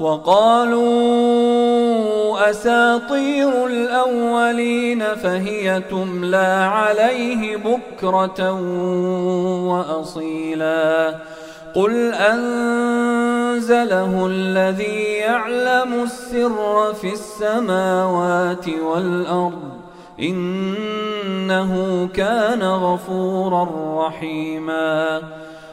وقالوا أساطير الأولين فهي تملى عليه بكرة وأصيلا. قل أنزله الذي يعلم السر في السماوات والأرض إنه كان غفورا رحيما.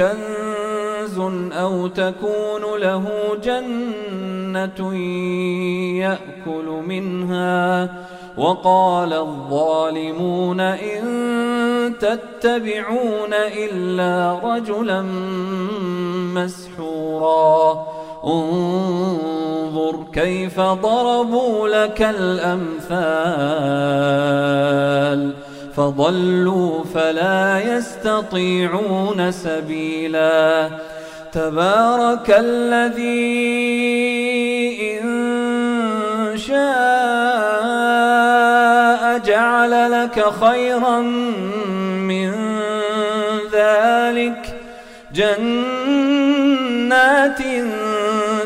كنز أو تكون له جنة يأكل منها وقال الظالمون إن تتبعون إلا رجلا مسحورا. انظر كيف ضربوا لك الأمثال. فضلوا فلا يستطيعون سبيلا. تبارك الذي إن شاء جعل لك خيرا من ذلك جنات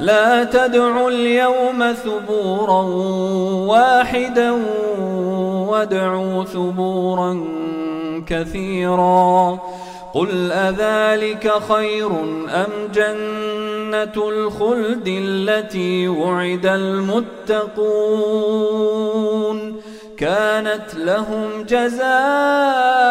لا تدعوا اليوم ثبورا واحدا وادعوا ثبورا كثيرا. قل أذلك خير أم جنة الخلد التي وعد المتقون؟ كانت لهم جزاء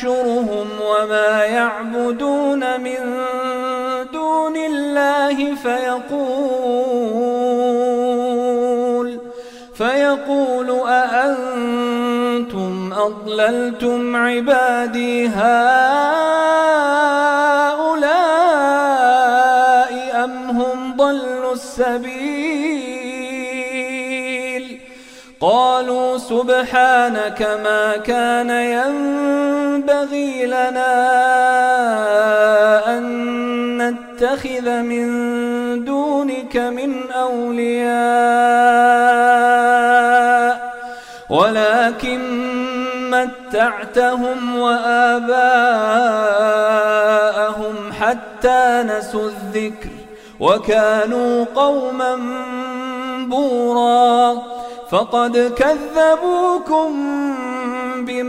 يحشرهم وما يعبدون من دون الله فيقول فيقول أأنتم أضللتم عبادي هؤلاء أم هم ضلوا السبيل؟ قالوا سبحانك ما كان ينبغي لنا أن نتخذ من دونك من أولياء ولكن متعتهم وآباءهم حتى نسوا الذكر وكانوا قوما بورا. فقد كذبوكم